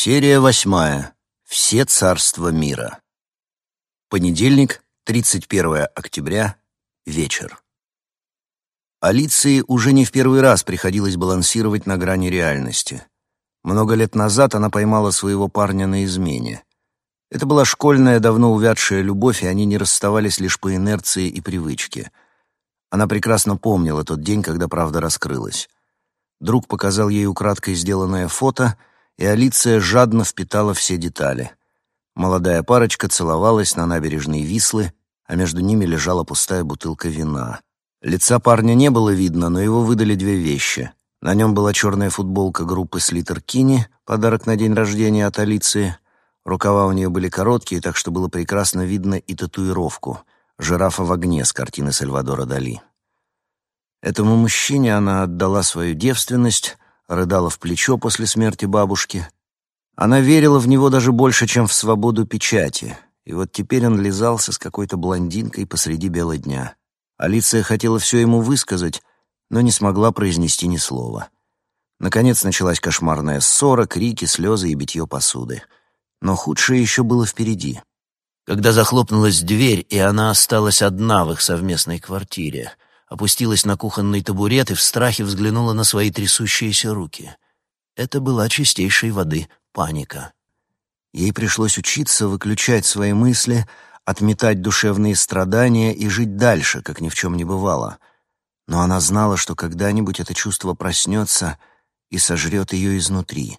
Серия восьмая. Все царства мира. Понедельник, 31 октября, вечер. Алиции уже не в первый раз приходилось балансировать на грани реальности. Много лет назад она поймала своего парня на измене. Это была школьная, давно увядшая любовь, и они не расставались лишь по инерции и привычке. Она прекрасно помнила тот день, когда правда раскрылась. Друг показал ей украдкой сделанное фото — и Алиция жадно впитала все детали. Молодая парочка целовалась на набережной Вислы, а между ними лежала пустая бутылка вина. Лица парня не было видно, но его выдали две вещи. На нем была черная футболка группы Слитер Кини, подарок на день рождения от Алиции. Рукава у нее были короткие, так что было прекрасно видно и татуировку — жирафа в огне с картины Сальвадора Дали. Этому мужчине она отдала свою девственность, рыдала в плечо после смерти бабушки. Она верила в него даже больше, чем в свободу печати. И вот теперь он лизался с какой-то блондинкой посреди бела дня. Алиция хотела все ему высказать, но не смогла произнести ни слова. Наконец началась кошмарная ссора, крики, слезы и битье посуды. Но худшее еще было впереди. Когда захлопнулась дверь, и она осталась одна в их совместной квартире — опустилась на кухонный табурет и в страхе взглянула на свои трясущиеся руки. Это была чистейшей воды паника. Ей пришлось учиться выключать свои мысли, отметать душевные страдания и жить дальше, как ни в чем не бывало. Но она знала, что когда-нибудь это чувство проснется и сожрет ее изнутри.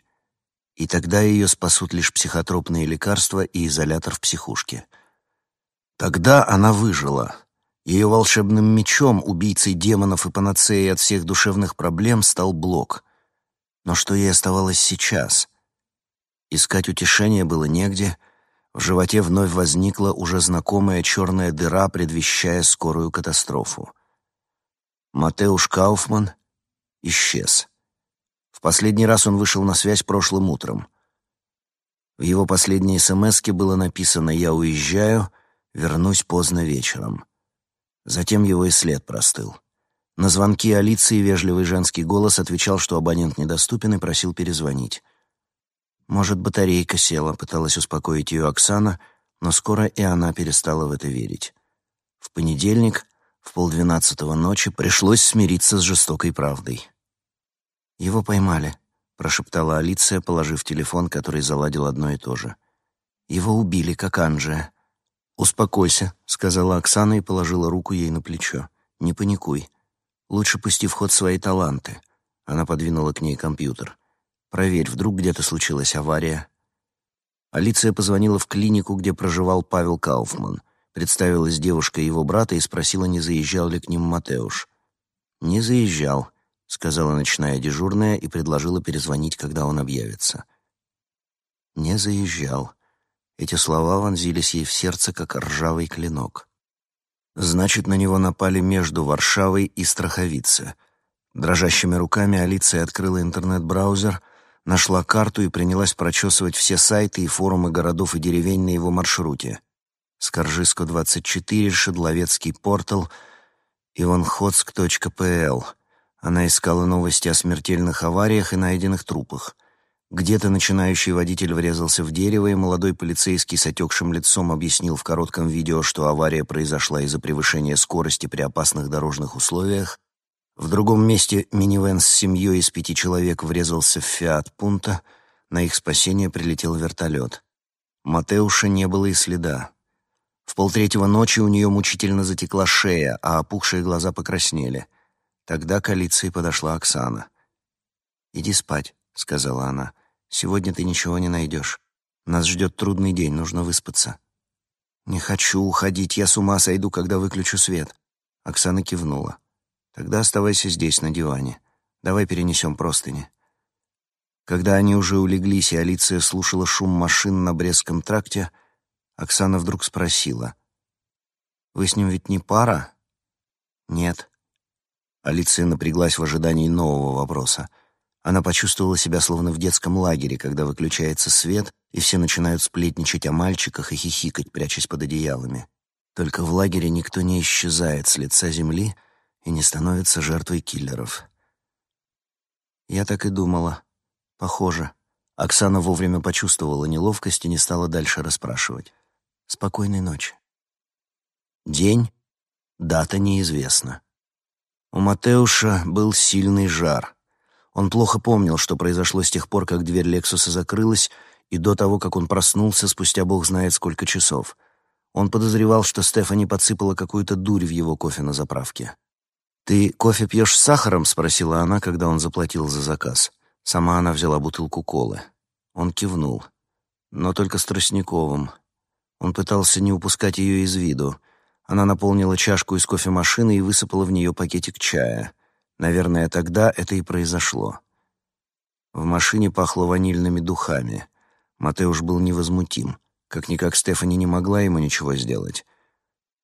И тогда ее спасут лишь психотропные лекарства и изолятор в психушке. Тогда она выжила — ее волшебным мечом, убийцей демонов и панацеей от всех душевных проблем, стал Блок. Но что ей оставалось сейчас? Искать утешения было негде. В животе вновь возникла уже знакомая черная дыра, предвещая скорую катастрофу. Матеуш Кауфман исчез. В последний раз он вышел на связь прошлым утром. В его последней смске было написано «Я уезжаю, вернусь поздно вечером». Затем его и след простыл. На звонки Алиции вежливый женский голос отвечал, что абонент недоступен, и просил перезвонить. Может, батарейка села, пыталась успокоить ее Оксана, но скоро и она перестала в это верить. В понедельник, в полдвенадцатого ночи, пришлось смириться с жестокой правдой. «Его поймали», — прошептала Алиция, положив телефон, который заладил одно и то же. «Его убили, как Анджия. «Успокойся», — сказала Оксана и положила руку ей на плечо. «Не паникуй. Лучше пусти в ход свои таланты». Она подвинула к ней компьютер. «Проверь, вдруг где-то случилась авария». Алиция позвонила в клинику, где проживал Павел Кауфман. Представилась девушка его брата и спросила, не заезжал ли к ним Матеуш. «Не заезжал», — сказала ночная дежурная и предложила перезвонить, когда он объявится. «Не заезжал», эти слова вонзились ей в сердце, как ржавый клинок. Значит, на него напали между Варшавой и Страховице. Дрожащими руками Алиция открыла интернет-браузер, нашла карту и принялась прочесывать все сайты и форумы городов и деревень на его маршруте. Скоржиско 24, Шедловецкий портал, иванходск.пл. Она искала новости о смертельных авариях и найденных трупах — где-то начинающий водитель врезался в дерево, и молодой полицейский с отекшим лицом объяснил в коротком видео, что авария произошла из-за превышения скорости при опасных дорожных условиях. В другом месте минивэн с семьей из пяти человек врезался в «Фиат Пунта», на их спасение прилетел вертолет. Матеуша не было и следа. В полтретьего ночи у нее мучительно затекла шея, а опухшие глаза покраснели. Тогда к подошла Оксана. «Иди спать», — сказала она. Сегодня ты ничего не найдешь. Нас ждет трудный день, нужно выспаться». «Не хочу уходить, я с ума сойду, когда выключу свет». Оксана кивнула. «Тогда оставайся здесь, на диване. Давай перенесем простыни». Когда они уже улеглись, и Алиция слушала шум машин на Брестском тракте, Оксана вдруг спросила. «Вы с ним ведь не пара?» «Нет». Алиция напряглась в ожидании нового вопроса. Она почувствовала себя словно в детском лагере, когда выключается свет, и все начинают сплетничать о мальчиках и хихикать, прячась под одеялами. Только в лагере никто не исчезает с лица земли и не становится жертвой киллеров. Я так и думала. Похоже. Оксана вовремя почувствовала неловкость и не стала дальше расспрашивать. «Спокойной ночи». День, дата неизвестна. У Матеуша был сильный жар. Он плохо помнил, что произошло с тех пор, как дверь Лексуса закрылась, и до того, как он проснулся спустя бог знает сколько часов. Он подозревал, что Стефани подсыпала какую-то дурь в его кофе на заправке. «Ты кофе пьешь с сахаром?» — спросила она, когда он заплатил за заказ. Сама она взяла бутылку колы. Он кивнул. Но только с тростниковым. Он пытался не упускать ее из виду. Она наполнила чашку из кофемашины и высыпала в нее пакетик чая. Наверное, тогда это и произошло. В машине пахло ванильными духами. Матеуш был невозмутим. Как-никак Стефани не могла ему ничего сделать.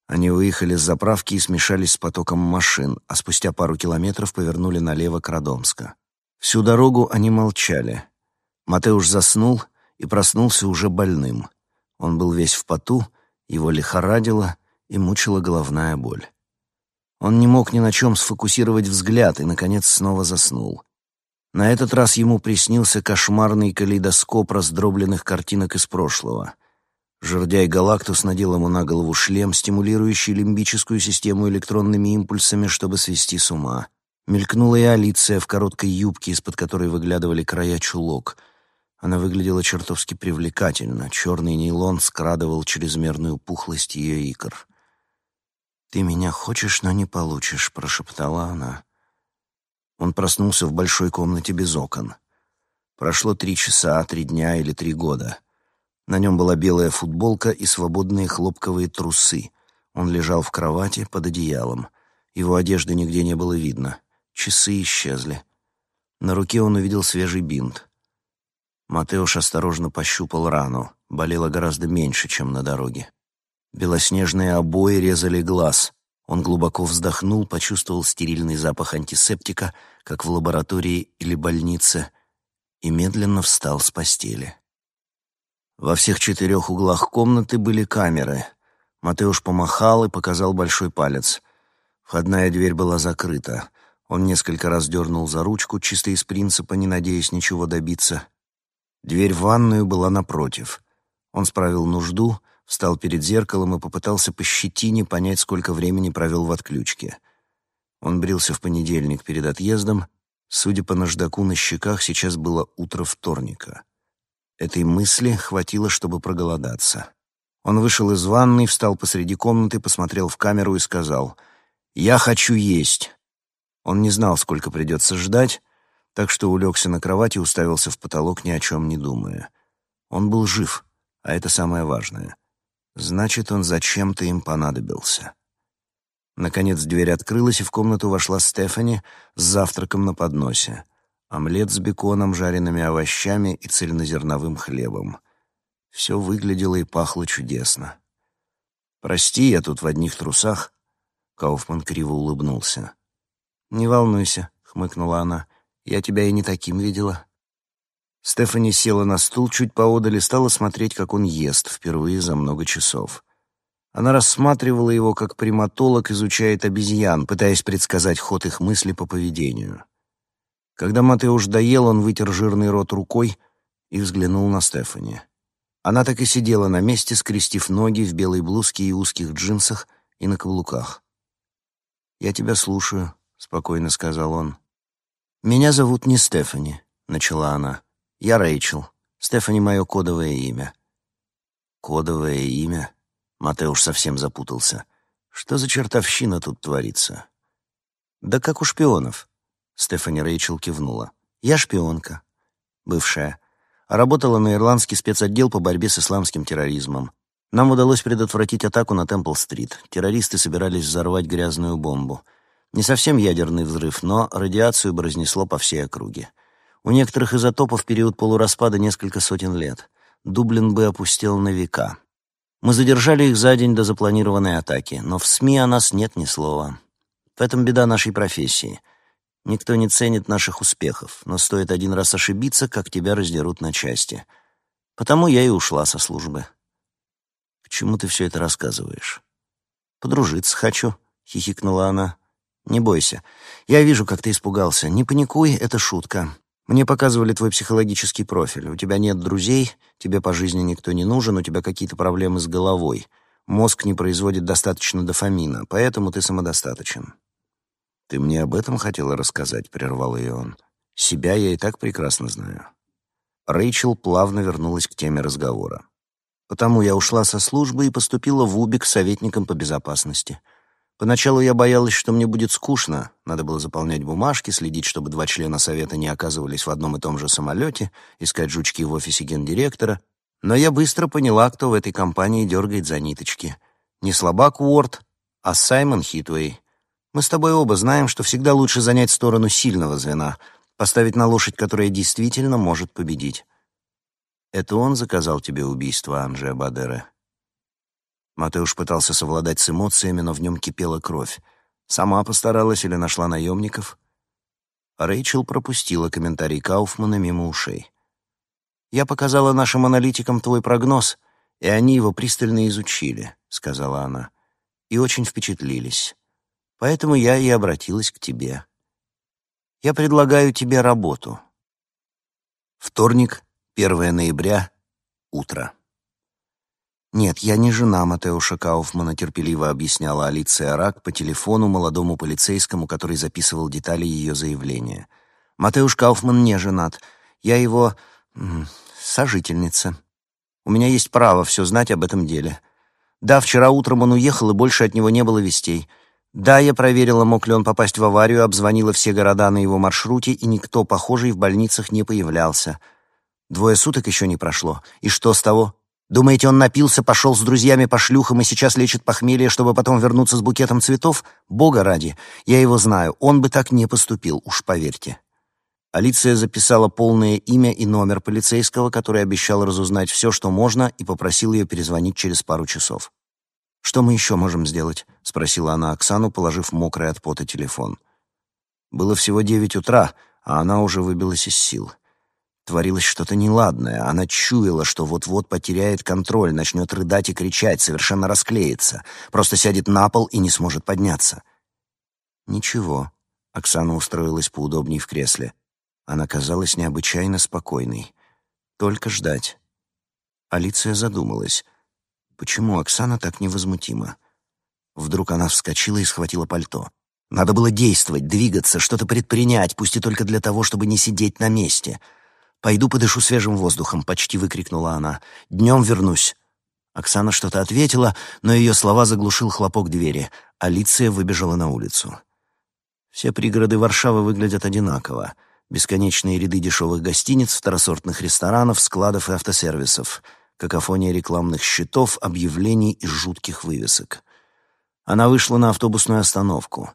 Они выехали с заправки и смешались с потоком машин, а спустя пару километров повернули налево к Родомска. Всю дорогу они молчали. Матеуш заснул и проснулся уже больным. Он был весь в поту, его лихорадило и мучила головная боль. Он не мог ни на чем сфокусировать взгляд и, наконец, снова заснул. На этот раз ему приснился кошмарный калейдоскоп раздробленных картинок из прошлого — Жердяй Галактус надел ему на голову шлем, стимулирующий лимбическую систему электронными импульсами, чтобы свести с ума. Мелькнула и Алиция в короткой юбке, из-под которой выглядывали края чулок. Она выглядела чертовски привлекательно. Черный нейлон скрадывал чрезмерную пухлость ее икр. «Ты меня хочешь, но не получишь», — прошептала она. Он проснулся в большой комнате без окон. Прошло три часа, три дня или три года. На нем была белая футболка и свободные хлопковые трусы. Он лежал в кровати под одеялом. Его одежды нигде не было видно. Часы исчезли. На руке он увидел свежий бинт. Матеуш осторожно пощупал рану. Болело гораздо меньше, чем на дороге. Белоснежные обои резали глаз. Он глубоко вздохнул, почувствовал стерильный запах антисептика, как в лаборатории или больнице, и медленно встал с постели. Во всех четырех углах комнаты были камеры. Матеуш помахал и показал большой палец. Входная дверь была закрыта. Он несколько раз дернул за ручку, чисто из принципа, не надеясь ничего добиться. Дверь в ванную была напротив. Он справил нужду, встал перед зеркалом и попытался по щетине понять, сколько времени провел в отключке. Он брился в понедельник перед отъездом. Судя по наждаку на щеках, сейчас было утро вторника. Этой мысли хватило, чтобы проголодаться. Он вышел из ванной, встал посреди комнаты, посмотрел в камеру и сказал «Я хочу есть». Он не знал, сколько придется ждать, так что улегся на кровать и уставился в потолок, ни о чем не думая. Он был жив, а это самое важное. Значит, он зачем-то им понадобился. Наконец дверь открылась, и в комнату вошла Стефани с завтраком на подносе омлет с беконом, жареными овощами и цельнозерновым хлебом. Все выглядело и пахло чудесно. «Прости, я тут в одних трусах», — Кауфман криво улыбнулся. «Не волнуйся», — хмыкнула она, — «я тебя и не таким видела». Стефани села на стул чуть поодаль и стала смотреть, как он ест, впервые за много часов. Она рассматривала его, как приматолог изучает обезьян, пытаясь предсказать ход их мысли по поведению. Когда Матеуш доел, он вытер жирный рот рукой и взглянул на Стефани. Она так и сидела на месте, скрестив ноги в белой блузке и узких джинсах и на каблуках. «Я тебя слушаю», — спокойно сказал он. «Меня зовут не Стефани», — начала она. «Я Рэйчел. Стефани — мое кодовое имя». «Кодовое имя?» Матеуш совсем запутался. «Что за чертовщина тут творится?» «Да как у шпионов. Стефани Рэйчел кивнула. «Я шпионка. Бывшая. Работала на ирландский спецотдел по борьбе с исламским терроризмом. Нам удалось предотвратить атаку на Темпл-стрит. Террористы собирались взорвать грязную бомбу. Не совсем ядерный взрыв, но радиацию бы разнесло по всей округе. У некоторых изотопов период полураспада несколько сотен лет. Дублин бы опустел на века. Мы задержали их за день до запланированной атаки, но в СМИ о нас нет ни слова. В этом беда нашей профессии — Никто не ценит наших успехов, но стоит один раз ошибиться, как тебя раздерут на части. Потому я и ушла со службы. Почему ты все это рассказываешь? Подружиться хочу, хихикнула она. Не бойся. Я вижу, как ты испугался. Не паникуй, это шутка. Мне показывали твой психологический профиль. У тебя нет друзей, тебе по жизни никто не нужен, у тебя какие-то проблемы с головой. Мозг не производит достаточно дофамина, поэтому ты самодостаточен. Ты мне об этом хотела рассказать, прервал ее он. Себя я и так прекрасно знаю. Рэйчел плавно вернулась к теме разговора. Потому я ушла со службы и поступила в УБИК советником по безопасности. Поначалу я боялась, что мне будет скучно. Надо было заполнять бумажки, следить, чтобы два члена совета не оказывались в одном и том же самолете, искать жучки в офисе гендиректора. Но я быстро поняла, кто в этой компании дергает за ниточки. Не слабак Уорд, а Саймон Хитвей. Мы с тобой оба знаем, что всегда лучше занять сторону сильного звена, поставить на лошадь, которая действительно может победить. Это он заказал тебе убийство Анжея Бадера? Матеуш пытался совладать с эмоциями, но в нем кипела кровь. Сама постаралась или нашла наемников? Рэйчел пропустила комментарий Кауфмана мимо ушей. «Я показала нашим аналитикам твой прогноз, и они его пристально изучили», — сказала она, — «и очень впечатлились. Поэтому я и обратилась к тебе. Я предлагаю тебе работу». Вторник, 1 ноября, утро. «Нет, я не жена Матеуша Кауфмана», — терпеливо объясняла Алиция Рак по телефону молодому полицейскому, который записывал детали ее заявления. «Матеуш Кауфман не женат. Я его... сожительница. У меня есть право все знать об этом деле. Да, вчера утром он уехал, и больше от него не было вестей. Да, я проверила, мог ли он попасть в аварию, обзвонила все города на его маршруте, и никто похожий в больницах не появлялся. Двое суток еще не прошло. И что с того?» Думаете, он напился, пошел с друзьями по шлюхам и сейчас лечит похмелье, чтобы потом вернуться с букетом цветов? Бога ради, я его знаю, он бы так не поступил, уж поверьте». Алиция записала полное имя и номер полицейского, который обещал разузнать все, что можно, и попросил ее перезвонить через пару часов. «Что мы еще можем сделать?» — спросила она Оксану, положив мокрый от пота телефон. Было всего девять утра, а она уже выбилась из сил. Творилось что-то неладное. Она чуяла, что вот-вот потеряет контроль, начнет рыдать и кричать, совершенно расклеится, просто сядет на пол и не сможет подняться. Ничего. Оксана устроилась поудобнее в кресле. Она казалась необычайно спокойной. Только ждать. Алиция задумалась. Почему Оксана так невозмутима? Вдруг она вскочила и схватила пальто. Надо было действовать, двигаться, что-то предпринять, пусть и только для того, чтобы не сидеть на месте — «Пойду подышу свежим воздухом», — почти выкрикнула она. «Днем вернусь». Оксана что-то ответила, но ее слова заглушил хлопок двери. Алиция выбежала на улицу. Все пригороды Варшавы выглядят одинаково. Бесконечные ряды дешевых гостиниц, второсортных ресторанов, складов и автосервисов. Какофония рекламных щитов, объявлений и жутких вывесок. Она вышла на автобусную остановку.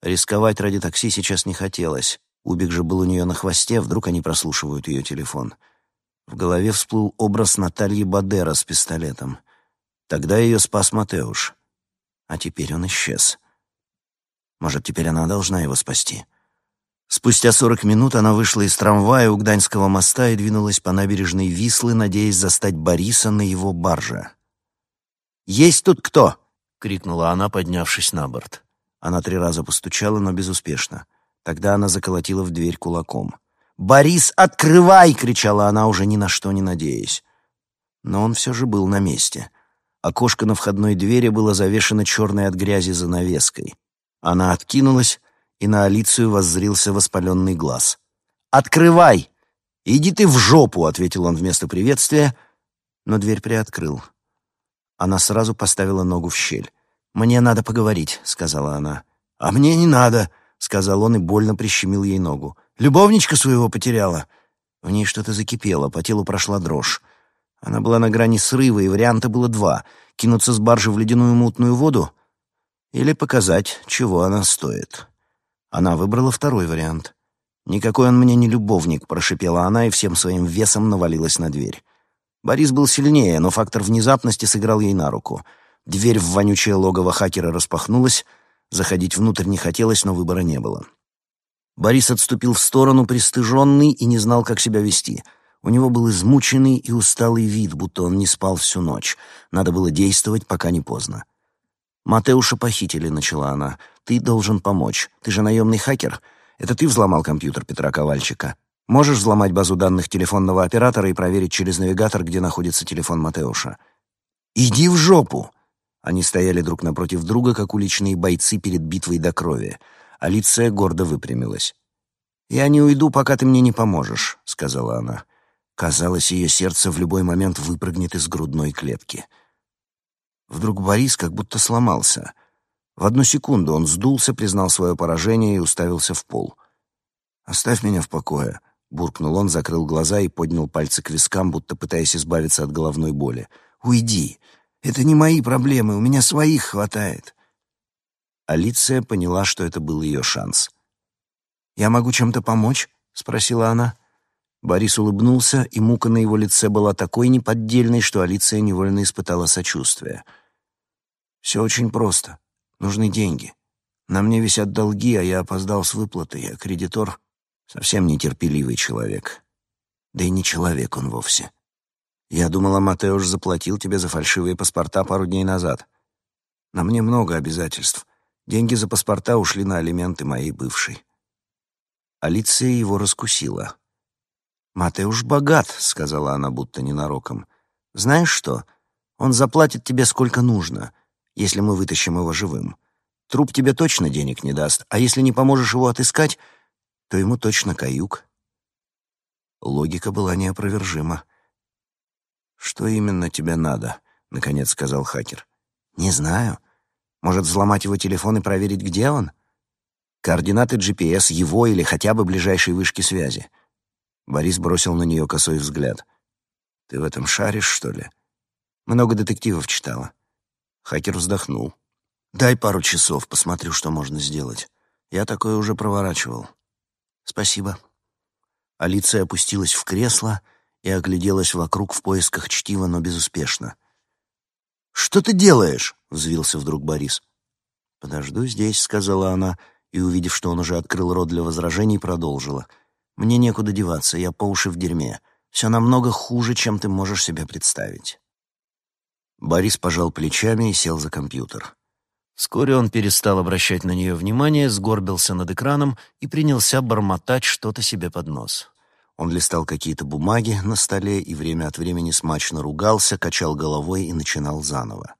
Рисковать ради такси сейчас не хотелось. Убик же был у нее на хвосте, вдруг они прослушивают ее телефон. В голове всплыл образ Натальи Бадера с пистолетом. Тогда ее спас Матеуш. А теперь он исчез. Может, теперь она должна его спасти. Спустя сорок минут она вышла из трамвая у Гданьского моста и двинулась по набережной Вислы, надеясь застать Бориса на его барже. «Есть тут кто?» — крикнула она, поднявшись на борт. Она три раза постучала, но безуспешно. Тогда она заколотила в дверь кулаком. «Борис, открывай!» — кричала она, уже ни на что не надеясь. Но он все же был на месте. Окошко на входной двери было завешено черной от грязи занавеской. Она откинулась, и на Алицию воззрился воспаленный глаз. «Открывай!» «Иди ты в жопу!» — ответил он вместо приветствия, но дверь приоткрыл. Она сразу поставила ногу в щель. «Мне надо поговорить», — сказала она. «А мне не надо», — сказал он и больно прищемил ей ногу. «Любовничка своего потеряла». В ней что-то закипело, по телу прошла дрожь. Она была на грани срыва, и варианта было два — кинуться с баржи в ледяную мутную воду или показать, чего она стоит. Она выбрала второй вариант. «Никакой он мне не любовник», — прошипела она и всем своим весом навалилась на дверь. Борис был сильнее, но фактор внезапности сыграл ей на руку. Дверь в вонючее логово хакера распахнулась, Заходить внутрь не хотелось, но выбора не было. Борис отступил в сторону, пристыженный, и не знал, как себя вести. У него был измученный и усталый вид, будто он не спал всю ночь. Надо было действовать, пока не поздно. «Матеуша похитили», — начала она. «Ты должен помочь. Ты же наемный хакер. Это ты взломал компьютер Петра Ковальчика. Можешь взломать базу данных телефонного оператора и проверить через навигатор, где находится телефон Матеуша? Иди в жопу!» Они стояли друг напротив друга, как уличные бойцы перед битвой до крови. Алиция гордо выпрямилась. «Я не уйду, пока ты мне не поможешь», — сказала она. Казалось, ее сердце в любой момент выпрыгнет из грудной клетки. Вдруг Борис как будто сломался. В одну секунду он сдулся, признал свое поражение и уставился в пол. «Оставь меня в покое», — буркнул он, закрыл глаза и поднял пальцы к вискам, будто пытаясь избавиться от головной боли. «Уйди! Это не мои проблемы, у меня своих хватает». Алиция поняла, что это был ее шанс. «Я могу чем-то помочь?» — спросила она. Борис улыбнулся, и мука на его лице была такой неподдельной, что Алиция невольно испытала сочувствие. «Все очень просто. Нужны деньги. На мне висят долги, а я опоздал с выплатой, а кредитор — совсем нетерпеливый человек. Да и не человек он вовсе. Я думала, Матеуш заплатил тебе за фальшивые паспорта пару дней назад. На мне много обязательств. Деньги за паспорта ушли на алименты моей бывшей. Алиция его раскусила. «Матеуш богат», — сказала она будто ненароком. «Знаешь что? Он заплатит тебе сколько нужно если мы вытащим его живым. Труп тебе точно денег не даст, а если не поможешь его отыскать, то ему точно каюк. Логика была неопровержима. «Что именно тебе надо?» — наконец сказал хакер. «Не знаю. Может, взломать его телефон и проверить, где он? Координаты GPS его или хотя бы ближайшей вышки связи». Борис бросил на нее косой взгляд. «Ты в этом шаришь, что ли?» «Много детективов читала». Хакер вздохнул. «Дай пару часов, посмотрю, что можно сделать. Я такое уже проворачивал». «Спасибо». Алиция опустилась в кресло и огляделась вокруг в поисках чтива, но безуспешно. «Что ты делаешь?» — взвился вдруг Борис. «Подожду здесь», — сказала она, и, увидев, что он уже открыл рот для возражений, продолжила. «Мне некуда деваться, я по уши в дерьме. Все намного хуже, чем ты можешь себе представить». Борис пожал плечами и сел за компьютер. Вскоре он перестал обращать на нее внимание, сгорбился над экраном и принялся бормотать что-то себе под нос. Он листал какие-то бумаги на столе и время от времени смачно ругался, качал головой и начинал заново.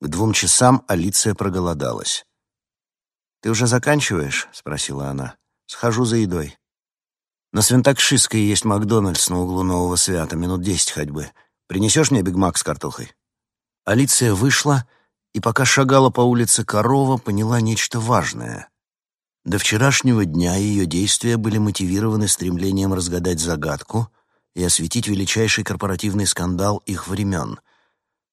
К двум часам Алиция проголодалась. «Ты уже заканчиваешь?» — спросила она. «Схожу за едой». «На Свинтакшистской есть Макдональдс на углу Нового Свята, минут десять ходьбы. Принесешь мне бигмак с картохой?» Алиция вышла и, пока шагала по улице Корова, поняла нечто важное. До вчерашнего дня ее действия были мотивированы стремлением разгадать загадку и осветить величайший корпоративный скандал их времен.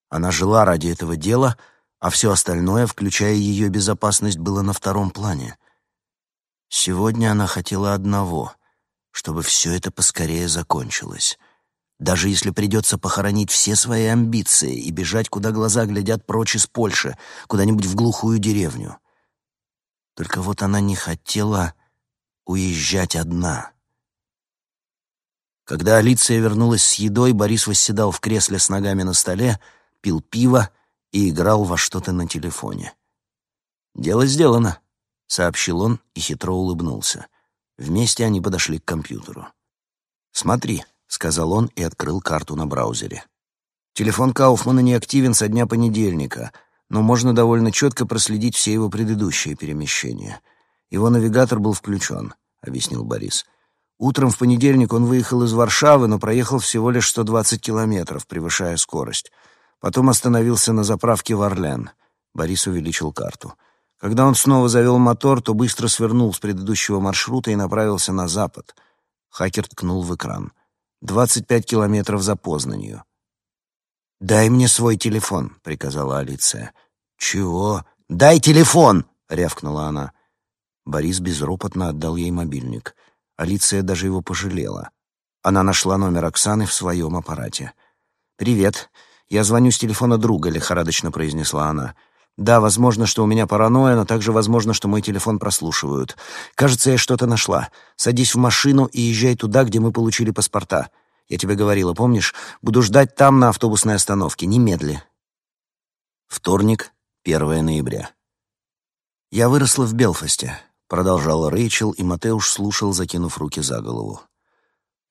Она жила ради этого дела, а все остальное, включая ее безопасность, было на втором плане. Сегодня она хотела одного — чтобы все это поскорее закончилось. Даже если придется похоронить все свои амбиции и бежать, куда глаза глядят прочь из Польши, куда-нибудь в глухую деревню. Только вот она не хотела уезжать одна. Когда Алиция вернулась с едой, Борис восседал в кресле с ногами на столе, пил пиво и играл во что-то на телефоне. «Дело сделано», — сообщил он и хитро улыбнулся. Вместе они подошли к компьютеру. «Смотри», — сказал он и открыл карту на браузере. Телефон Кауфмана не активен со дня понедельника, но можно довольно четко проследить все его предыдущие перемещения. Его навигатор был включен, — объяснил Борис. Утром в понедельник он выехал из Варшавы, но проехал всего лишь 120 километров, превышая скорость. Потом остановился на заправке в Орлен. Борис увеличил карту. Когда он снова завел мотор, то быстро свернул с предыдущего маршрута и направился на запад. Хакер ткнул в экран. Двадцать пять километров за Познанью. «Дай мне свой телефон», — приказала Алиция. «Чего? Дай телефон!» — рявкнула она. Борис безропотно отдал ей мобильник. Алиция даже его пожалела. Она нашла номер Оксаны в своем аппарате. «Привет. Я звоню с телефона друга», — лихорадочно произнесла она. Да, возможно, что у меня паранойя, но также возможно, что мой телефон прослушивают. Кажется, я что-то нашла. Садись в машину и езжай туда, где мы получили паспорта. Я тебе говорила, помнишь? Буду ждать там на автобусной остановке. Немедли. Вторник, 1 ноября. Я выросла в Белфасте, продолжала Рэйчел, и Матеуш слушал, закинув руки за голову.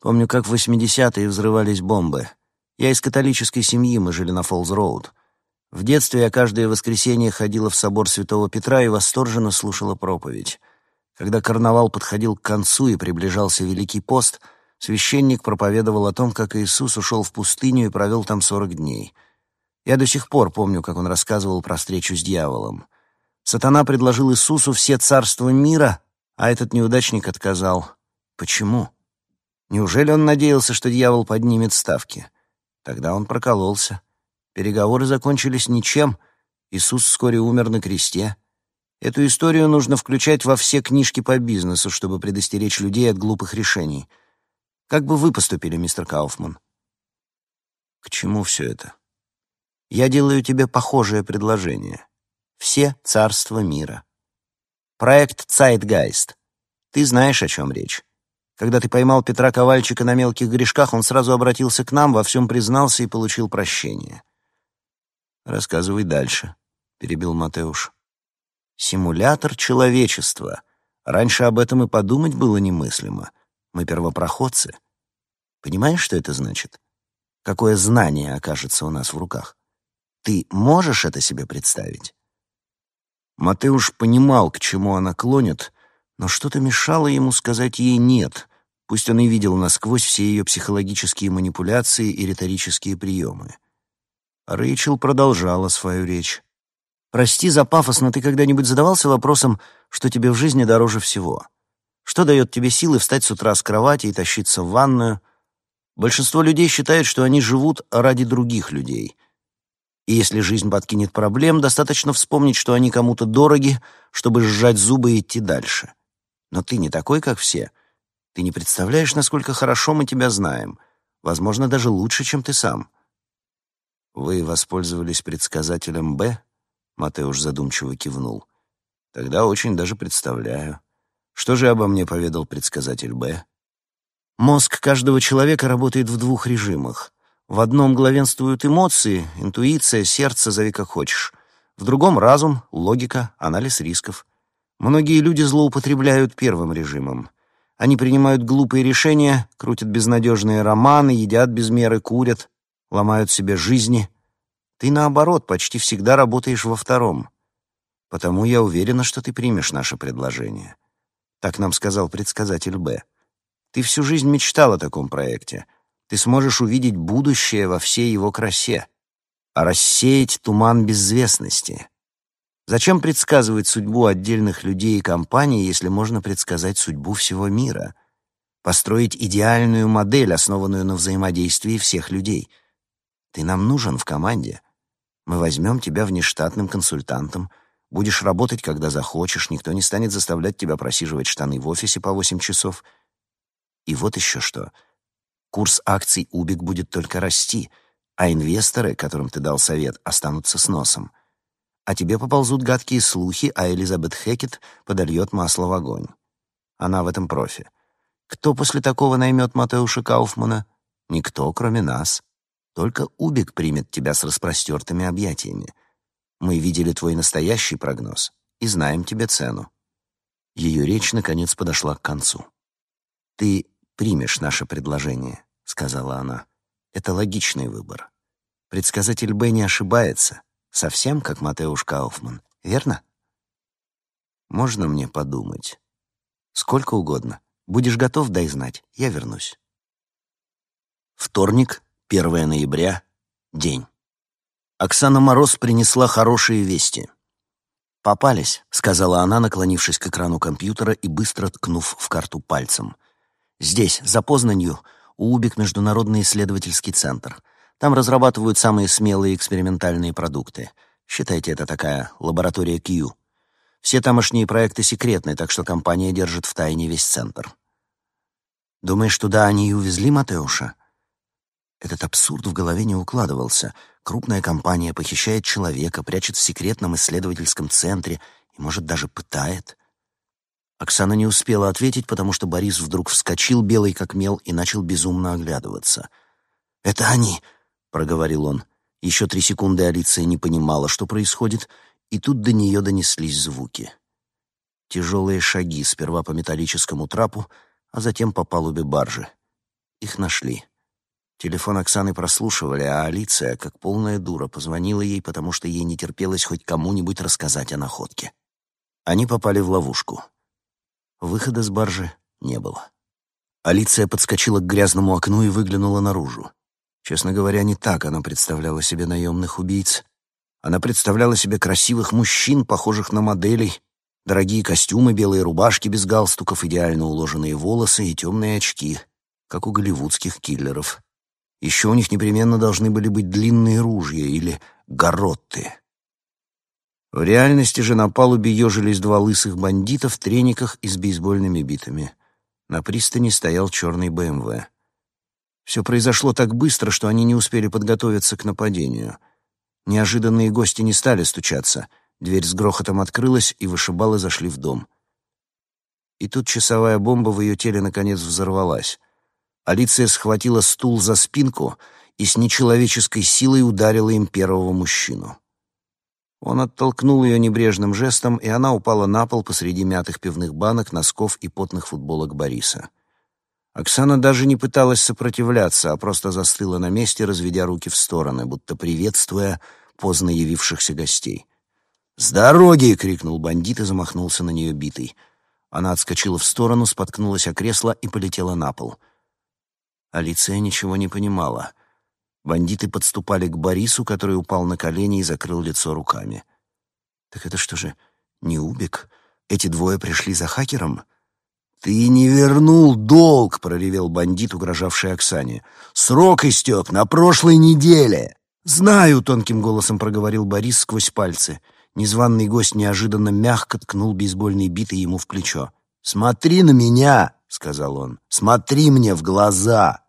Помню, как в 80-е взрывались бомбы. Я из католической семьи, мы жили на Фоллз-Роуд. В детстве я каждое воскресенье ходила в собор Святого Петра и восторженно слушала проповедь. Когда карнавал подходил к концу и приближался Великий пост, священник проповедовал о том, как Иисус ушел в пустыню и провел там сорок дней. Я до сих пор помню, как он рассказывал про встречу с дьяволом. Сатана предложил Иисусу все царства мира, а этот неудачник отказал. Почему? Неужели он надеялся, что дьявол поднимет ставки? Тогда он прокололся. Переговоры закончились ничем. Иисус вскоре умер на кресте. Эту историю нужно включать во все книжки по бизнесу, чтобы предостеречь людей от глупых решений. Как бы вы поступили, мистер Кауфман? К чему все это? Я делаю тебе похожее предложение. Все царства мира. Проект Zeitgeist. Ты знаешь, о чем речь. Когда ты поймал Петра Ковальчика на мелких грешках, он сразу обратился к нам, во всем признался и получил прощение. «Рассказывай дальше», — перебил Матеуш. «Симулятор человечества. Раньше об этом и подумать было немыслимо. Мы первопроходцы. Понимаешь, что это значит? Какое знание окажется у нас в руках? Ты можешь это себе представить?» Матеуш понимал, к чему она клонит, но что-то мешало ему сказать ей «нет», пусть он и видел насквозь все ее психологические манипуляции и риторические приемы. Рэйчел продолжала свою речь. «Прости за пафос, но ты когда-нибудь задавался вопросом, что тебе в жизни дороже всего? Что дает тебе силы встать с утра с кровати и тащиться в ванную? Большинство людей считают, что они живут ради других людей. И если жизнь подкинет проблем, достаточно вспомнить, что они кому-то дороги, чтобы сжать зубы и идти дальше. Но ты не такой, как все. Ты не представляешь, насколько хорошо мы тебя знаем. Возможно, даже лучше, чем ты сам. Вы воспользовались предсказателем «Б»? Матеуш задумчиво кивнул. Тогда очень даже представляю. Что же обо мне поведал предсказатель «Б»? Мозг каждого человека работает в двух режимах. В одном главенствуют эмоции, интуиция, сердце, зови как хочешь. В другом — разум, логика, анализ рисков. Многие люди злоупотребляют первым режимом. Они принимают глупые решения, крутят безнадежные романы, едят без меры, курят, ломают себе жизни. Ты, наоборот, почти всегда работаешь во втором. Потому я уверена, что ты примешь наше предложение. Так нам сказал предсказатель Б. Ты всю жизнь мечтал о таком проекте. Ты сможешь увидеть будущее во всей его красе, а рассеять туман безвестности. Зачем предсказывать судьбу отдельных людей и компаний, если можно предсказать судьбу всего мира? Построить идеальную модель, основанную на взаимодействии всех людей. Ты нам нужен в команде. Мы возьмем тебя внештатным консультантом, будешь работать, когда захочешь, никто не станет заставлять тебя просиживать штаны в офисе по 8 часов. И вот еще что. Курс акций Убик будет только расти, а инвесторы, которым ты дал совет, останутся с носом а тебе поползут гадкие слухи, а Элизабет Хекет подольет масло в огонь. Она в этом профи. Кто после такого наймет Матеуша Кауфмана? Никто, кроме нас. Только Убик примет тебя с распростертыми объятиями. Мы видели твой настоящий прогноз и знаем тебе цену. Ее речь, наконец, подошла к концу. «Ты примешь наше предложение», — сказала она. «Это логичный выбор. Предсказатель Б не ошибается. Совсем как Матеуш Кауфман, верно? Можно мне подумать? Сколько угодно. Будешь готов, дай знать. Я вернусь. Вторник, 1 ноября, день. Оксана Мороз принесла хорошие вести. «Попались», — сказала она, наклонившись к экрану компьютера и быстро ткнув в карту пальцем. «Здесь, за Познанью, УБИК Международный исследовательский центр. Там разрабатывают самые смелые экспериментальные продукты. Считайте, это такая лаборатория Q. Все тамошние проекты секретны, так что компания держит в тайне весь центр. Думаешь, туда они и увезли Матеуша? Этот абсурд в голове не укладывался. Крупная компания похищает человека, прячет в секретном исследовательском центре и, может, даже пытает. Оксана не успела ответить, потому что Борис вдруг вскочил, белый как мел, и начал безумно оглядываться. «Это они! — проговорил он. Еще три секунды Алиция не понимала, что происходит, и тут до нее донеслись звуки. Тяжелые шаги сперва по металлическому трапу, а затем по палубе баржи. Их нашли. Телефон Оксаны прослушивали, а Алиция, как полная дура, позвонила ей, потому что ей не терпелось хоть кому-нибудь рассказать о находке. Они попали в ловушку. Выхода с баржи не было. Алиция подскочила к грязному окну и выглянула наружу. Честно говоря, не так она представляла себе наемных убийц. Она представляла себе красивых мужчин, похожих на моделей, дорогие костюмы, белые рубашки без галстуков, идеально уложенные волосы и темные очки, как у голливудских киллеров. Еще у них непременно должны были быть длинные ружья или горотты. В реальности же на палубе ежились два лысых бандита в трениках и с бейсбольными битами. На пристани стоял черный БМВ. Все произошло так быстро, что они не успели подготовиться к нападению. Неожиданные гости не стали стучаться. Дверь с грохотом открылась, и вышибалы зашли в дом. И тут часовая бомба в ее теле наконец взорвалась. Алиция схватила стул за спинку и с нечеловеческой силой ударила им первого мужчину. Он оттолкнул ее небрежным жестом, и она упала на пол посреди мятых пивных банок, носков и потных футболок Бориса. Оксана даже не пыталась сопротивляться, а просто застыла на месте, разведя руки в стороны, будто приветствуя поздно явившихся гостей. «С дороги!» — крикнул бандит и замахнулся на нее битой. Она отскочила в сторону, споткнулась о кресло и полетела на пол — Алиция ничего не понимала. Бандиты подступали к Борису, который упал на колени и закрыл лицо руками. «Так это что же, не Убик? Эти двое пришли за хакером?» «Ты не вернул долг!» — проревел бандит, угрожавший Оксане. «Срок истек на прошлой неделе!» «Знаю!» — тонким голосом проговорил Борис сквозь пальцы. Незваный гость неожиданно мягко ткнул бейсбольной битой ему в плечо. «Смотри на меня!» — сказал он. «Смотри мне в глаза!»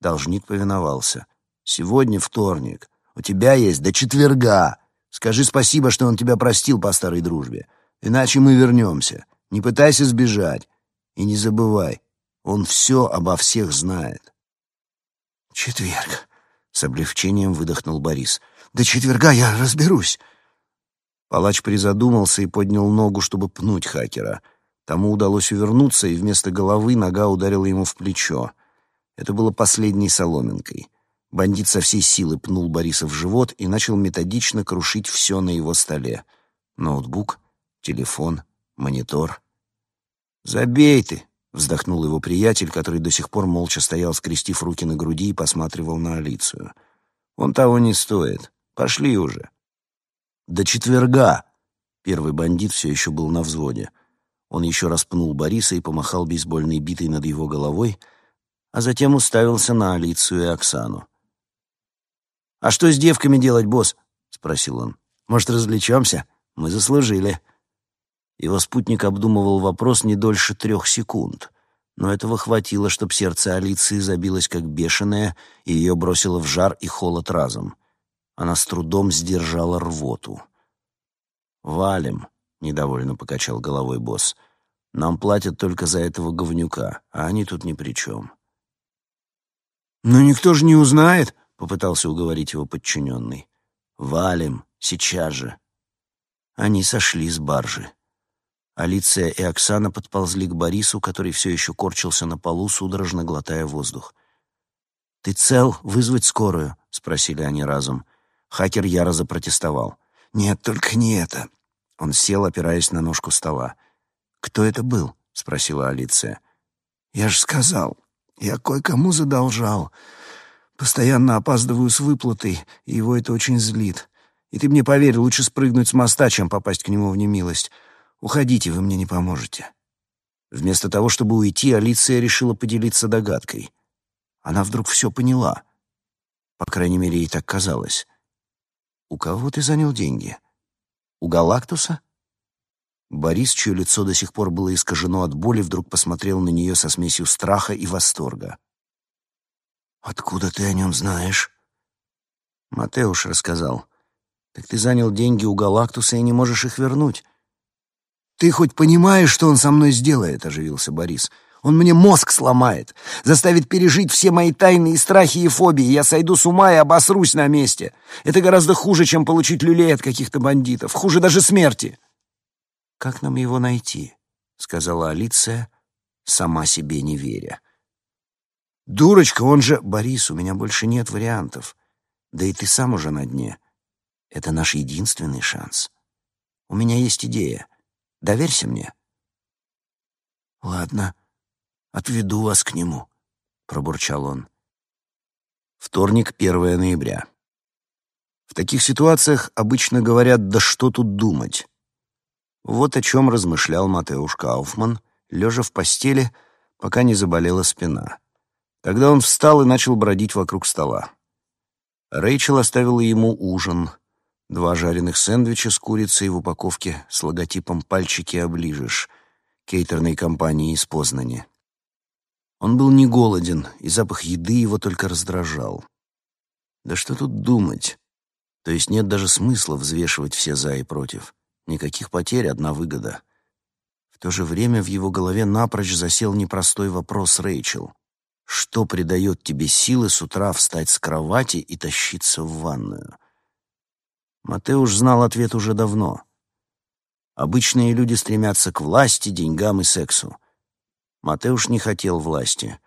Должник повиновался. «Сегодня вторник. У тебя есть до четверга. Скажи спасибо, что он тебя простил по старой дружбе. Иначе мы вернемся. Не пытайся сбежать. И не забывай, он все обо всех знает». «Четверг», — с облегчением выдохнул Борис. «До четверга я разберусь». Палач призадумался и поднял ногу, чтобы пнуть хакера — Тому удалось увернуться, и вместо головы нога ударила ему в плечо. Это было последней соломинкой. Бандит со всей силы пнул Бориса в живот и начал методично крушить все на его столе. Ноутбук, телефон, монитор. «Забей ты!» — вздохнул его приятель, который до сих пор молча стоял, скрестив руки на груди и посматривал на Алицию. «Он того не стоит. Пошли уже». «До четверга!» Первый бандит все еще был на взводе. Он еще раз пнул Бориса и помахал бейсбольной битой над его головой, а затем уставился на Алицию и Оксану. «А что с девками делать, босс?» — спросил он. «Может, развлечемся? Мы заслужили». Его спутник обдумывал вопрос не дольше трех секунд, но этого хватило, чтобы сердце Алиции забилось как бешеное, и ее бросило в жар и холод разом. Она с трудом сдержала рвоту. «Валим», — недовольно покачал головой босс. «Нам платят только за этого говнюка, а они тут ни при чем». «Но никто же не узнает», — попытался уговорить его подчиненный. «Валим, сейчас же». Они сошли с баржи. Алиция и Оксана подползли к Борису, который все еще корчился на полу, судорожно глотая воздух. «Ты цел? Вызвать скорую?» — спросили они разом. Хакер яро запротестовал. «Нет, только не это. Он сел, опираясь на ножку стола. «Кто это был?» — спросила Алиция. «Я же сказал, я кое-кому задолжал. Постоянно опаздываю с выплатой, и его это очень злит. И ты мне поверь, лучше спрыгнуть с моста, чем попасть к нему в немилость. Уходите, вы мне не поможете». Вместо того, чтобы уйти, Алиция решила поделиться догадкой. Она вдруг все поняла. По крайней мере, ей так казалось. «У кого ты занял деньги?» У Галактуса? Борис, чье лицо до сих пор было искажено от боли, вдруг посмотрел на нее со смесью страха и восторга. «Откуда ты о нем знаешь?» Матеуш рассказал. «Так ты занял деньги у Галактуса и не можешь их вернуть». «Ты хоть понимаешь, что он со мной сделает?» — оживился Борис. «Борис». Он мне мозг сломает, заставит пережить все мои тайные страхи и фобии. Я сойду с ума и обосрусь на месте. Это гораздо хуже, чем получить люлей от каких-то бандитов. Хуже даже смерти. «Как нам его найти?» — сказала Алиция, сама себе не веря. Дурочка, он же... Борис, у меня больше нет вариантов. Да и ты сам уже на дне. Это наш единственный шанс. У меня есть идея. Доверься мне. Ладно, отведу вас к нему, пробурчал он. Вторник, 1 ноября. В таких ситуациях обычно говорят «да что тут думать?». Вот о чем размышлял Матеуш Кауфман, лежа в постели, пока не заболела спина. Тогда он встал и начал бродить вокруг стола. Рэйчел оставила ему ужин. Два жареных сэндвича с курицей в упаковке с логотипом «Пальчики оближешь» кейтерной компании из Познани. Он был не голоден, и запах еды его только раздражал. Да что тут думать? То есть нет даже смысла взвешивать все «за» и «против». Никаких потерь, одна выгода. В то же время в его голове напрочь засел непростой вопрос Рэйчел. Что придает тебе силы с утра встать с кровати и тащиться в ванную? Матеуш знал ответ уже давно. Обычные люди стремятся к власти, деньгам и сексу. Матеуш не хотел власти.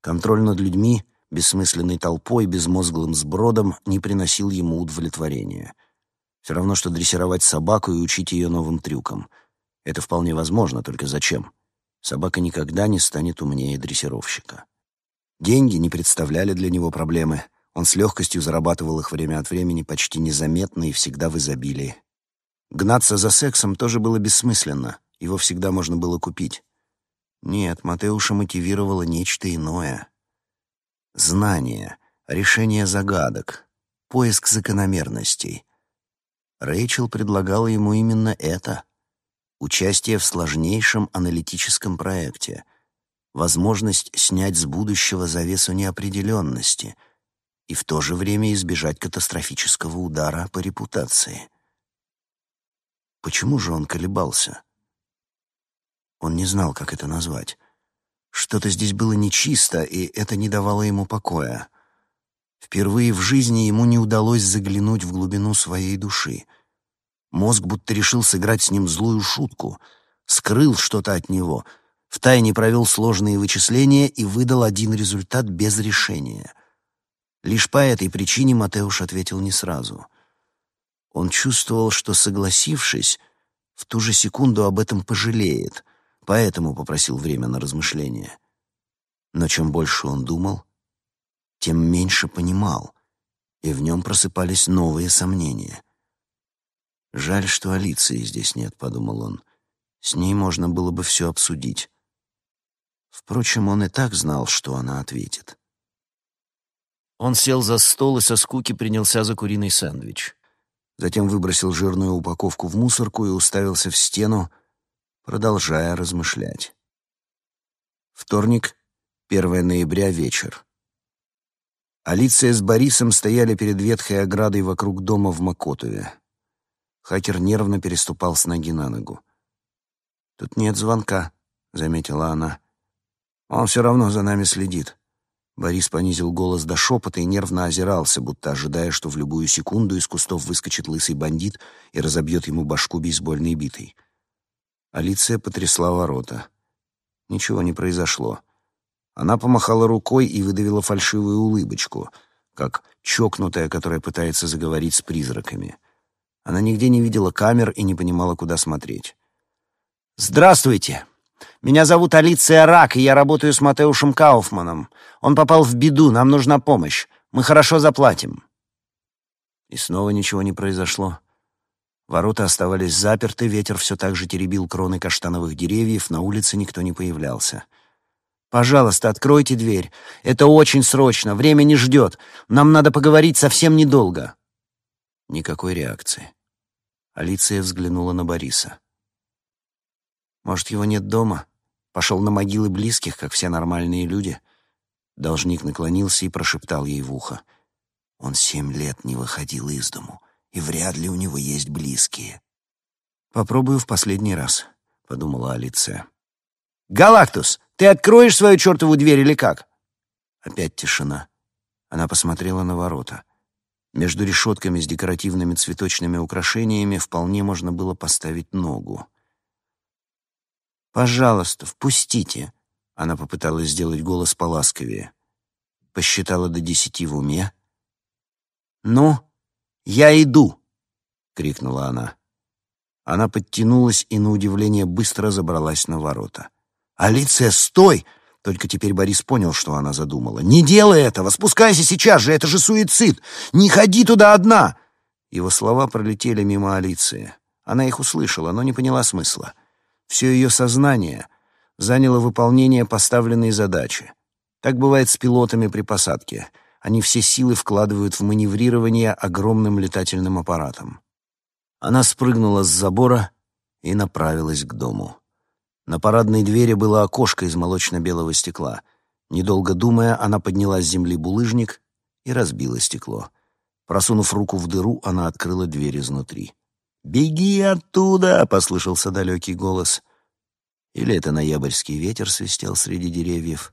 Контроль над людьми, бессмысленной толпой, безмозглым сбродом не приносил ему удовлетворения. Все равно, что дрессировать собаку и учить ее новым трюкам. Это вполне возможно, только зачем? Собака никогда не станет умнее дрессировщика. Деньги не представляли для него проблемы. Он с легкостью зарабатывал их время от времени почти незаметно и всегда в изобилии. Гнаться за сексом тоже было бессмысленно. Его всегда можно было купить. Нет, Матеуша мотивировало нечто иное. Знание, решение загадок, поиск закономерностей. Рэйчел предлагала ему именно это — участие в сложнейшем аналитическом проекте — возможность снять с будущего завесу неопределенности и в то же время избежать катастрофического удара по репутации. Почему же он колебался? Он не знал, как это назвать. Что-то здесь было нечисто, и это не давало ему покоя. Впервые в жизни ему не удалось заглянуть в глубину своей души. Мозг будто решил сыграть с ним злую шутку, скрыл что-то от него — Втайне провел сложные вычисления и выдал один результат без решения. Лишь по этой причине Матеуш ответил не сразу. Он чувствовал, что, согласившись, в ту же секунду об этом пожалеет, поэтому попросил время на размышление. Но чем больше он думал, тем меньше понимал, и в нем просыпались новые сомнения. «Жаль, что Алиции здесь нет», — подумал он. «С ней можно было бы все обсудить». Впрочем, он и так знал, что она ответит. Он сел за стол и со скуки принялся за куриный сэндвич. Затем выбросил жирную упаковку в мусорку и уставился в стену, продолжая размышлять. Вторник, 1 ноября, вечер. Алиция с Борисом стояли перед ветхой оградой вокруг дома в Макотове. Хакер нервно переступал с ноги на ногу. «Тут нет звонка», — заметила она. Он все равно за нами следит. Борис понизил голос до шепота и нервно озирался, будто ожидая, что в любую секунду из кустов выскочит лысый бандит и разобьет ему башку бейсбольной битой. Алиция потрясла ворота. Ничего не произошло. Она помахала рукой и выдавила фальшивую улыбочку, как чокнутая, которая пытается заговорить с призраками. Она нигде не видела камер и не понимала, куда смотреть. «Здравствуйте!» Меня зовут Алиция Рак, и я работаю с Матеушем Кауфманом. Он попал в беду, нам нужна помощь. Мы хорошо заплатим». И снова ничего не произошло. Ворота оставались заперты, ветер все так же теребил кроны каштановых деревьев, на улице никто не появлялся. «Пожалуйста, откройте дверь. Это очень срочно, время не ждет. Нам надо поговорить совсем недолго». Никакой реакции. Алиция взглянула на Бориса. Может, его нет дома? Пошел на могилы близких, как все нормальные люди?» Должник наклонился и прошептал ей в ухо. «Он семь лет не выходил из дому, и вряд ли у него есть близкие». «Попробую в последний раз», — подумала Алиция. «Галактус, ты откроешь свою чертову дверь или как?» Опять тишина. Она посмотрела на ворота. Между решетками с декоративными цветочными украшениями вполне можно было поставить ногу. «Пожалуйста, впустите!» Она попыталась сделать голос поласковее. посчитала до десяти в уме. «Ну, я иду!» — крикнула она. Она подтянулась и, на удивление, быстро забралась на ворота. «Алиция, стой!» Только теперь Борис понял, что она задумала. «Не делай этого! Спускайся сейчас же! Это же суицид! Не ходи туда одна!» Его слова пролетели мимо Алиции. Она их услышала, но не поняла смысла. Все ее сознание заняло выполнение поставленной задачи. Так бывает с пилотами при посадке. Они все силы вкладывают в маневрирование огромным летательным аппаратом. Она спрыгнула с забора и направилась к дому. На парадной двери было окошко из молочно-белого стекла. Недолго думая, она подняла с земли булыжник и разбила стекло. Просунув руку в дыру, она открыла дверь изнутри. «Беги оттуда!» — послышался далекий голос. Или это ноябрьский ветер свистел среди деревьев.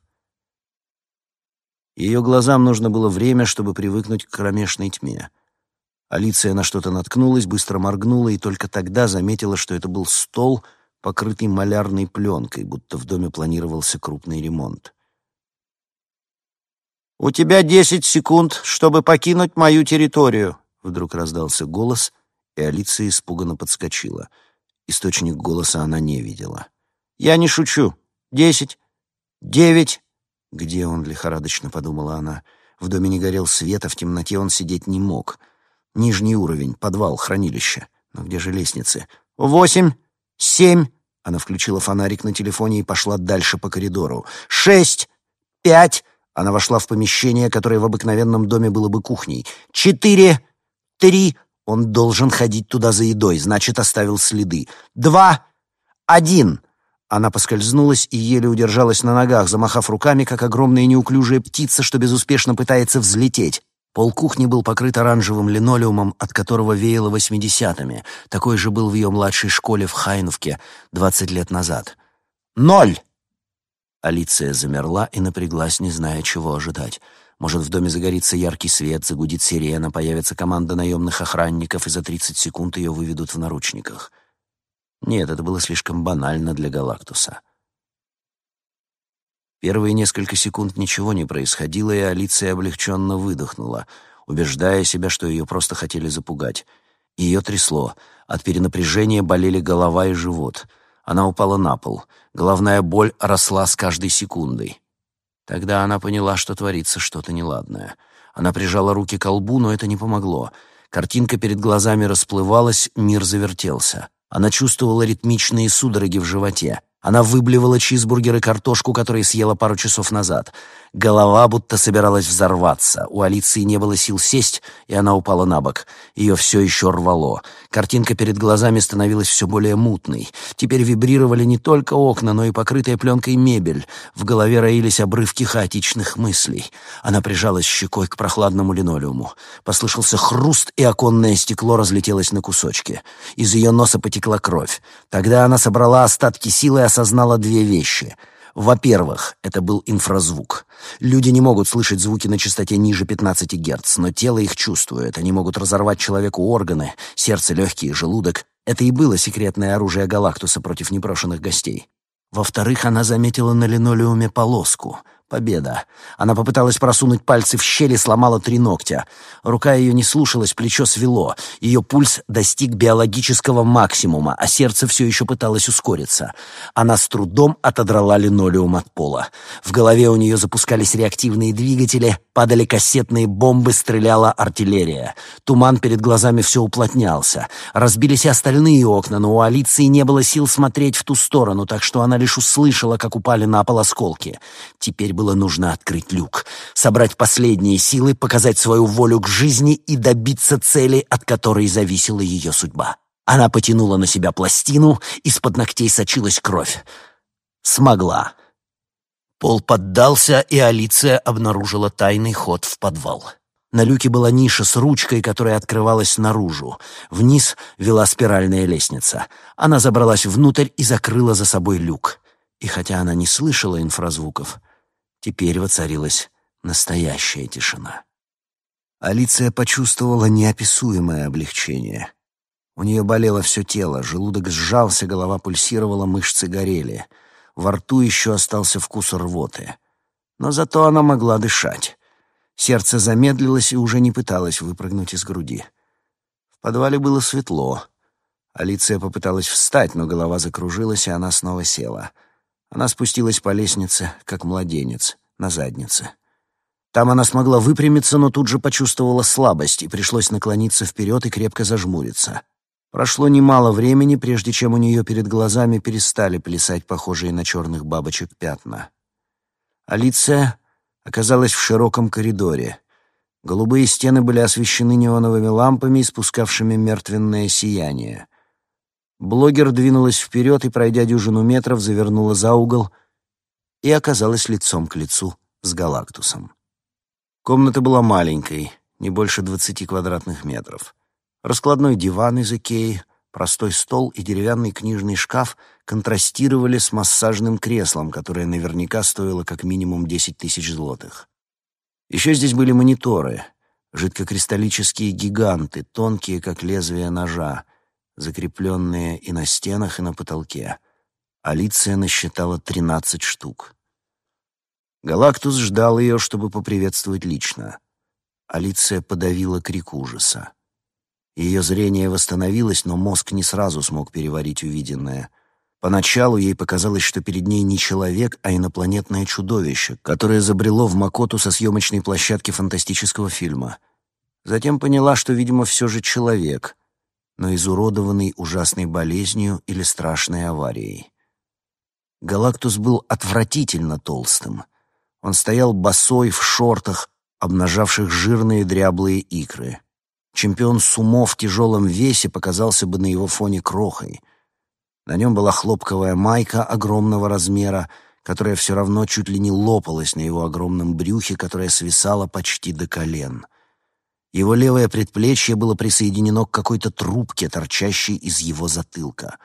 Ее глазам нужно было время, чтобы привыкнуть к кромешной тьме. Алиция на что-то наткнулась, быстро моргнула и только тогда заметила, что это был стол, покрытый малярной пленкой, будто в доме планировался крупный ремонт. «У тебя десять секунд, чтобы покинуть мою территорию», — вдруг раздался голос, и Алиция испуганно подскочила. Источник голоса она не видела. «Я не шучу. Десять. Девять. Где он, лихорадочно подумала она. В доме не горел свет, а в темноте он сидеть не мог. Нижний уровень, подвал, хранилище. Но где же лестницы? Восемь, семь. Она включила фонарик на телефоне и пошла дальше по коридору. Шесть, пять. Она вошла в помещение, которое в обыкновенном доме было бы кухней. Четыре, три. Он должен ходить туда за едой, значит, оставил следы. Два, один. Она поскользнулась и еле удержалась на ногах, замахав руками, как огромная неуклюжая птица, что безуспешно пытается взлететь. Пол кухни был покрыт оранжевым линолеумом, от которого веяло восьмидесятыми. Такой же был в ее младшей школе в Хайновке двадцать лет назад. «Ноль!» Алиция замерла и напряглась, не зная, чего ожидать. Может, в доме загорится яркий свет, загудит сирена, появится команда наемных охранников, и за тридцать секунд ее выведут в наручниках. Нет, это было слишком банально для Галактуса. Первые несколько секунд ничего не происходило, и Алиция облегченно выдохнула, убеждая себя, что ее просто хотели запугать. Ее трясло. От перенапряжения болели голова и живот. Она упала на пол. Головная боль росла с каждой секундой. Тогда она поняла, что творится что-то неладное. Она прижала руки к колбу, но это не помогло. Картинка перед глазами расплывалась, мир завертелся. Она чувствовала ритмичные судороги в животе. Она выблевала чизбургер и картошку, которые съела пару часов назад. Голова будто собиралась взорваться. У Алиции не было сил сесть, и она упала на бок. Ее все еще рвало. Картинка перед глазами становилась все более мутной. Теперь вибрировали не только окна, но и покрытая пленкой мебель. В голове роились обрывки хаотичных мыслей. Она прижалась щекой к прохладному линолеуму. Послышался хруст, и оконное стекло разлетелось на кусочки. Из ее носа потекла кровь. Тогда она собрала остатки силы осознала две вещи — во-первых, это был инфразвук. Люди не могут слышать звуки на частоте ниже 15 Гц, но тело их чувствует. Они могут разорвать человеку органы, сердце, легкие, желудок. Это и было секретное оружие Галактуса против непрошенных гостей. Во-вторых, она заметила на линолеуме полоску — Победа. Она попыталась просунуть пальцы в щели, сломала три ногтя. Рука ее не слушалась, плечо свело. Ее пульс достиг биологического максимума, а сердце все еще пыталось ускориться. Она с трудом отодрала линолеум от пола. В голове у нее запускались реактивные двигатели, падали кассетные бомбы, стреляла артиллерия. Туман перед глазами все уплотнялся. Разбились и остальные окна, но у Алиции не было сил смотреть в ту сторону, так что она лишь услышала, как упали на пол осколки. Теперь было нужно открыть люк, собрать последние силы, показать свою волю к жизни и добиться цели, от которой зависела ее судьба. Она потянула на себя пластину, из-под ногтей сочилась кровь. Смогла. Пол поддался, и Алиция обнаружила тайный ход в подвал. На люке была ниша с ручкой, которая открывалась наружу. Вниз вела спиральная лестница. Она забралась внутрь и закрыла за собой люк. И хотя она не слышала инфразвуков, Теперь воцарилась настоящая тишина. Алиция почувствовала неописуемое облегчение. У нее болело все тело, желудок сжался, голова пульсировала, мышцы горели. Во рту еще остался вкус рвоты. Но зато она могла дышать. Сердце замедлилось и уже не пыталось выпрыгнуть из груди. В подвале было светло. Алиция попыталась встать, но голова закружилась, и она снова села. Она спустилась по лестнице, как младенец, на заднице. Там она смогла выпрямиться, но тут же почувствовала слабость, и пришлось наклониться вперед и крепко зажмуриться. Прошло немало времени, прежде чем у нее перед глазами перестали плясать похожие на черных бабочек пятна. Алиция оказалась в широком коридоре. Голубые стены были освещены неоновыми лампами, испускавшими мертвенное сияние. Блогер двинулась вперед и, пройдя дюжину метров, завернула за угол и оказалась лицом к лицу с Галактусом. Комната была маленькой, не больше двадцати квадратных метров. Раскладной диван из Икеи, простой стол и деревянный книжный шкаф контрастировали с массажным креслом, которое наверняка стоило как минимум десять тысяч злотых. Еще здесь были мониторы, жидкокристаллические гиганты, тонкие, как лезвие ножа, закрепленные и на стенах, и на потолке. Алиция насчитала тринадцать штук. Галактус ждал ее, чтобы поприветствовать лично. Алиция подавила крик ужаса. Ее зрение восстановилось, но мозг не сразу смог переварить увиденное. Поначалу ей показалось, что перед ней не человек, а инопланетное чудовище, которое забрело в Макоту со съемочной площадки фантастического фильма. Затем поняла, что, видимо, все же человек, но изуродованный ужасной болезнью или страшной аварией. Галактус был отвратительно толстым. Он стоял босой в шортах, обнажавших жирные дряблые икры. Чемпион сумо в тяжелом весе показался бы на его фоне крохой. На нем была хлопковая майка огромного размера, которая все равно чуть ли не лопалась на его огромном брюхе, которое свисало почти до колен. Его левое предплечье было присоединено к какой-то трубке, торчащей из его затылка.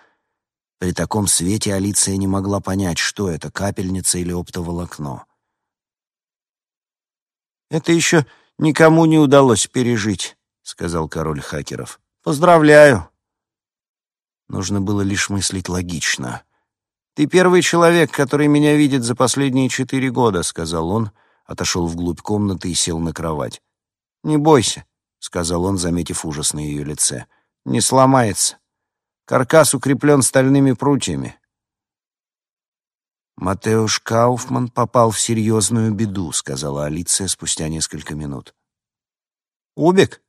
При таком свете Алиция не могла понять, что это, капельница или оптоволокно. «Это еще никому не удалось пережить», — сказал король хакеров. «Поздравляю!» Нужно было лишь мыслить логично. «Ты первый человек, который меня видит за последние четыре года», — сказал он, отошел вглубь комнаты и сел на кровать. «Не бойся», — сказал он, заметив ужас на ее лице. «Не сломается. Каркас укреплен стальными прутьями». «Матеуш Кауфман попал в серьезную беду», — сказала Алиция спустя несколько минут. «Убик?»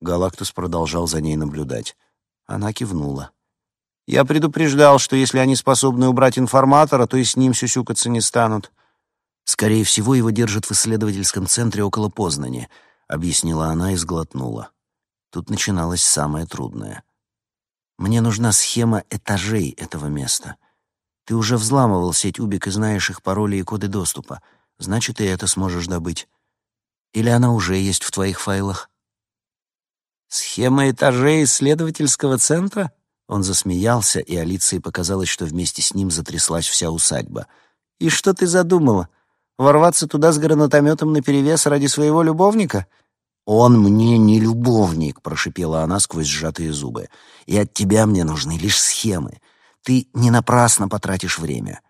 Галактус продолжал за ней наблюдать. Она кивнула. «Я предупреждал, что если они способны убрать информатора, то и с ним сюсюкаться не станут». «Скорее всего, его держат в исследовательском центре около Познани», — объяснила она и сглотнула. Тут начиналось самое трудное. «Мне нужна схема этажей этого места. Ты уже взламывал сеть Убик и знаешь их пароли и коды доступа. Значит, и это сможешь добыть. Или она уже есть в твоих файлах?» «Схема этажей исследовательского центра?» Он засмеялся, и Алиции показалось, что вместе с ним затряслась вся усадьба. «И что ты задумала? Ворваться туда с гранатометом наперевес ради своего любовника?» «Он мне не любовник», — прошипела она сквозь сжатые зубы. «И от тебя мне нужны лишь схемы. Ты не напрасно потратишь время».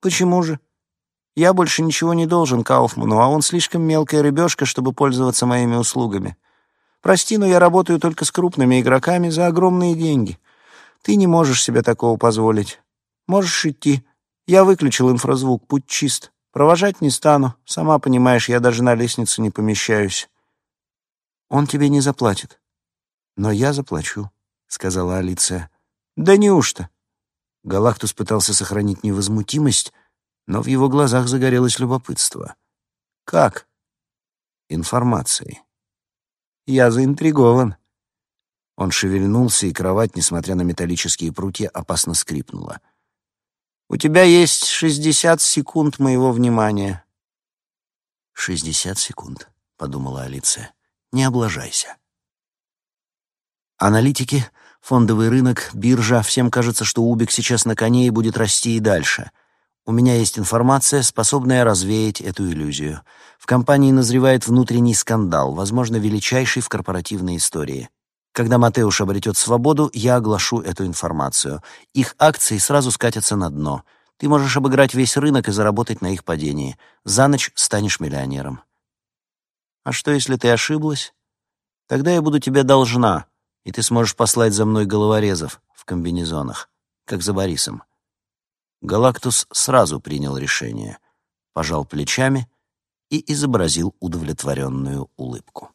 «Почему же? Я больше ничего не должен Кауфману, а он слишком мелкая рыбешка, чтобы пользоваться моими услугами. Прости, но я работаю только с крупными игроками за огромные деньги. Ты не можешь себе такого позволить. Можешь идти. Я выключил инфразвук, путь чист. Провожать не стану. Сама понимаешь, я даже на лестницу не помещаюсь. Он тебе не заплатит. Но я заплачу, — сказала Алиция. Да неужто? Галактус пытался сохранить невозмутимость, но в его глазах загорелось любопытство. Как? Информацией. Я заинтригован». Он шевельнулся, и кровать, несмотря на металлические прутья, опасно скрипнула. «У тебя есть шестьдесят секунд моего внимания». «Шестьдесят секунд», — подумала Алиция. «Не облажайся». Аналитики, фондовый рынок, биржа — всем кажется, что Убик сейчас на коне и будет расти и дальше. У меня есть информация, способная развеять эту иллюзию. В компании назревает внутренний скандал, возможно, величайший в корпоративной истории. Когда Матеуш обретет свободу, я оглашу эту информацию. Их акции сразу скатятся на дно. Ты можешь обыграть весь рынок и заработать на их падении. За ночь станешь миллионером. А что, если ты ошиблась? Тогда я буду тебе должна, и ты сможешь послать за мной головорезов в комбинезонах, как за Борисом. Галактус сразу принял решение, пожал плечами и изобразил удовлетворенную улыбку.